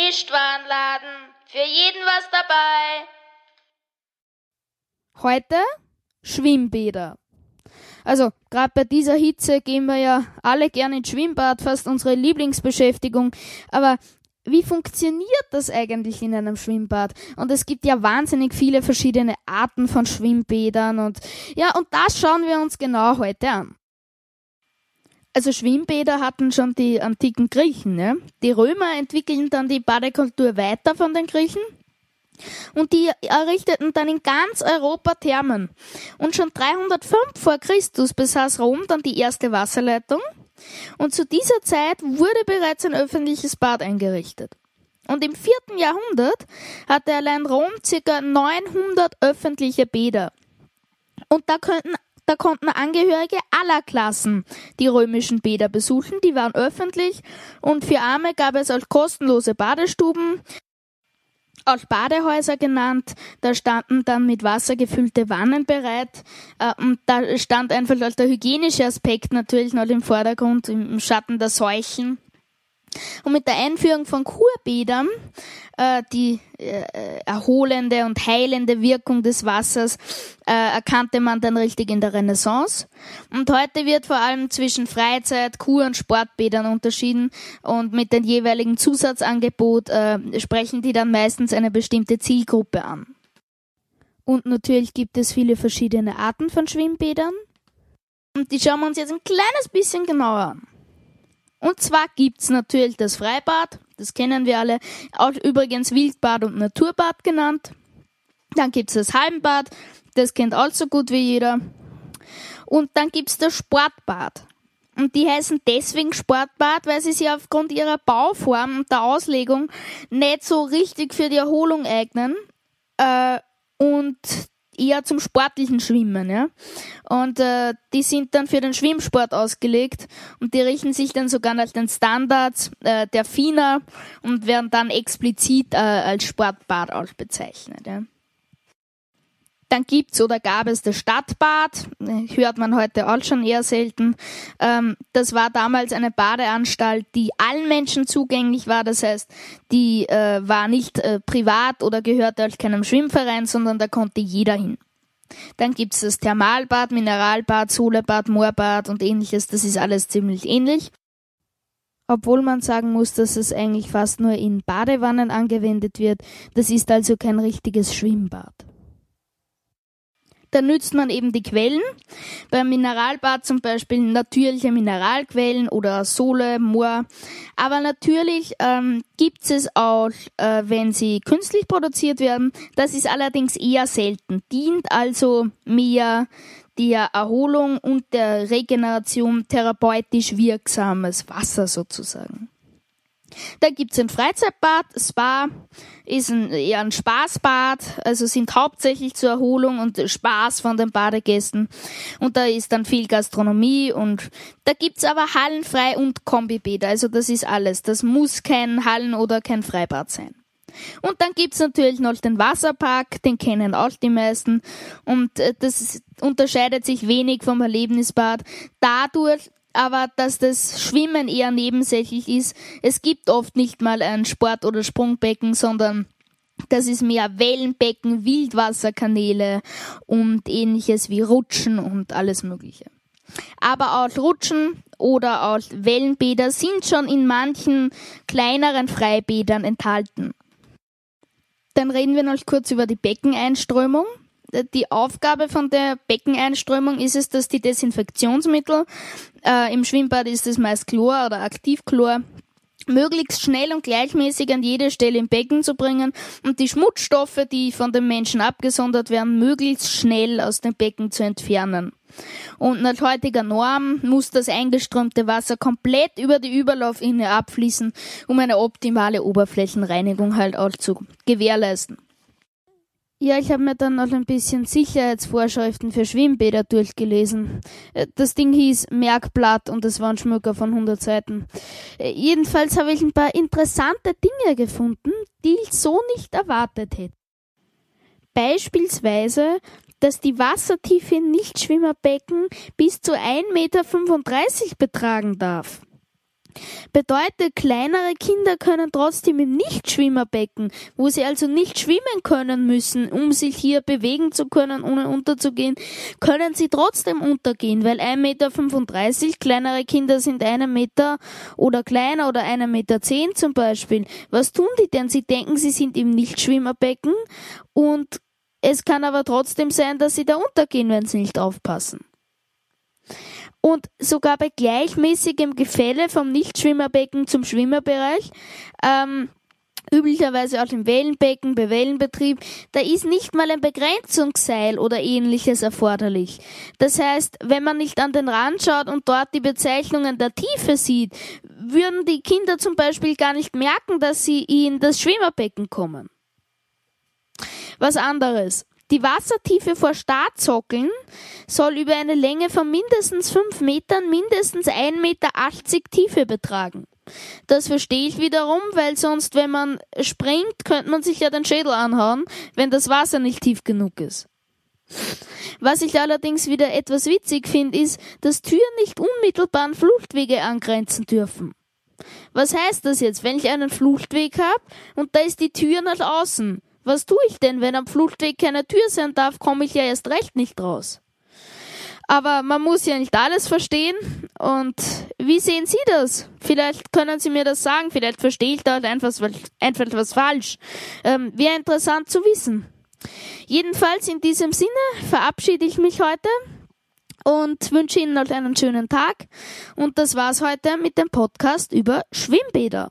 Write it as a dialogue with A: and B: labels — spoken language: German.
A: Gemischtwarenladen. Für jeden was dabei.
B: Heute Schwimmbäder. Also, gerade bei dieser Hitze gehen wir ja alle gerne ins Schwimmbad, fast unsere Lieblingsbeschäftigung. Aber wie funktioniert das eigentlich in einem Schwimmbad? Und es gibt ja wahnsinnig viele verschiedene Arten von Schwimmbädern und ja, und das schauen wir uns genau heute an. Also Schwimmbäder hatten schon die antiken Griechen. Ne? Die Römer entwickelten dann die Badekultur weiter von den Griechen und die errichteten dann in ganz Europa Thermen. Und schon 305 vor Christus besaß Rom dann die erste Wasserleitung und zu dieser Zeit wurde bereits ein öffentliches Bad eingerichtet. Und im vierten Jahrhundert hatte allein Rom ca. 900 öffentliche Bäder. Und da könnten da konnten Angehörige aller Klassen die römischen Bäder besuchen, die waren öffentlich und für Arme gab es auch kostenlose Badestuben, auch Badehäuser genannt. Da standen dann mit Wasser gefüllte Wannen bereit. Äh, und da stand einfach der hygienische Aspekt natürlich noch im Vordergrund, im Schatten der Seuchen. Und mit der Einführung von Kurbädern, äh, die äh, erholende und heilende Wirkung des Wassers, äh, erkannte man dann richtig in der Renaissance. Und heute wird vor allem zwischen Freizeit, Kur- und Sportbädern unterschieden und mit dem jeweiligen Zusatzangebot äh, sprechen die dann meistens eine bestimmte Zielgruppe an. Und natürlich gibt es viele verschiedene Arten von Schwimmbädern. Und die schauen wir uns jetzt ein kleines bisschen genauer an. Und zwar gibt's natürlich das Freibad, das kennen wir alle, auch übrigens Wildbad und Naturbad genannt. Dann gibt's das Hallenbad, das kennt auch so gut wie jeder. Und dann gibt's das Sportbad. Und die heißen deswegen Sportbad, weil sie sich aufgrund ihrer Bauform und der Auslegung nicht so richtig für die Erholung eignen. Äh, und eher zum sportlichen Schwimmen, ja. Und äh, die sind dann für den Schwimmsport ausgelegt und die richten sich dann sogar nach den Standards äh, der FINA und werden dann explizit äh, als Sportbad auch bezeichnet. Ja. Dann gibt's oder gab es das Stadtbad, hört man heute auch schon eher selten. Ähm, das war damals eine Badeanstalt, die allen Menschen zugänglich war. Das heißt, die äh, war nicht äh, privat oder gehörte halt keinem Schwimmverein, sondern da konnte jeder hin. Dann gibt's das Thermalbad, Mineralbad, Solebad, Moorbad und ähnliches. Das ist alles ziemlich ähnlich. Obwohl man sagen muss, dass es eigentlich fast nur in Badewannen angewendet wird. Das ist also kein richtiges Schwimmbad. Da nützt man eben die Quellen. Beim Mineralbad zum Beispiel natürliche Mineralquellen oder Sole, Moor. Aber natürlich ähm, gibt es auch, äh, wenn sie künstlich produziert werden. Das ist allerdings eher selten. Dient also mehr der Erholung und der Regeneration therapeutisch wirksames Wasser sozusagen. Da gibt's ein Freizeitbad, Spa ist ein, eher ein Spaßbad, also sind hauptsächlich zur Erholung und Spaß von den Badegästen. Und da ist dann viel Gastronomie und da gibt's aber Hallenfrei und Kombibäder, also das ist alles. Das muss kein Hallen- oder kein Freibad sein. Und dann gibt's natürlich noch den Wasserpark, den kennen auch die meisten. Und äh, das unterscheidet sich wenig vom Erlebnisbad. Dadurch, aber dass das Schwimmen eher nebensächlich ist. Es gibt oft nicht mal ein Sport- oder Sprungbecken, sondern das ist mehr Wellenbecken, Wildwasserkanäle und ähnliches wie Rutschen und alles Mögliche. Aber auch Rutschen oder auch Wellenbäder sind schon in manchen kleineren Freibädern enthalten. Dann reden wir noch kurz über die Beckeneinströmung die Aufgabe von der Beckeneinströmung ist es, dass die Desinfektionsmittel, äh, im Schwimmbad ist es meist Chlor oder Aktivchlor, möglichst schnell und gleichmäßig an jede Stelle im Becken zu bringen und die Schmutzstoffe, die von den Menschen abgesondert werden, möglichst schnell aus dem Becken zu entfernen. Und nach heutiger Norm muss das eingeströmte Wasser komplett über die Überlaufinne abfließen, um eine optimale Oberflächenreinigung halt auch zu gewährleisten. Ja, ich habe mir dann noch ein bisschen Sicherheitsvorschriften für Schwimmbäder durchgelesen. Äh, das Ding hieß Merkblatt und es war ein Schmücker von 100 Seiten. Äh, jedenfalls habe ich ein paar interessante Dinge gefunden, die ich so nicht erwartet hätte. Beispielsweise, dass die Wassertiefe in Nichtschwimmerbecken bis zu 1,35 Meter betragen darf. Bedeutet, kleinere Kinder können trotzdem im Nichtschwimmerbecken, wo sie also nicht schwimmen können müssen, um sich hier bewegen zu können, ohne unterzugehen, können sie trotzdem untergehen, weil 1,35 Meter, kleinere Kinder sind einen Meter oder kleiner oder 1,10 Meter zum Beispiel. Was tun die denn? Sie denken, sie sind im Nichtschwimmerbecken und es kann aber trotzdem sein, dass sie da untergehen, wenn sie nicht aufpassen. Und sogar bei gleichmäßigem Gefälle vom Nichtschwimmerbecken zum Schwimmerbereich, ähm, üblicherweise auch im Wellenbecken, bei Wellenbetrieb, da ist nicht mal ein Begrenzungsseil oder ähnliches erforderlich. Das heißt, wenn man nicht an den Rand schaut und dort die Bezeichnungen der Tiefe sieht, würden die Kinder zum Beispiel gar nicht merken, dass sie in das Schwimmerbecken kommen. Was anderes. Die Wassertiefe vor Startsockeln soll über eine Länge von mindestens 5 Metern mindestens 1,80 Meter Tiefe betragen. Das verstehe ich wiederum, weil sonst, wenn man springt, könnte man sich ja den Schädel anhauen, wenn das Wasser nicht tief genug ist. Was ich allerdings wieder etwas witzig finde, ist, dass Türen nicht unmittelbar an Fluchtwege angrenzen dürfen. Was heißt das jetzt, wenn ich einen Fluchtweg habe und da ist die Tür nach außen? Was tue ich denn, wenn am Fluchtweg keine Tür sein darf, komme ich ja erst recht nicht raus. Aber man muss ja nicht alles verstehen. Und wie sehen Sie das? Vielleicht können Sie mir das sagen. Vielleicht verstehe ich da einfach, einfach was falsch. Ähm, Wäre interessant zu wissen. Jedenfalls in diesem Sinne verabschiede ich mich heute und wünsche Ihnen noch einen schönen Tag. Und das war's heute mit dem Podcast über Schwimmbäder.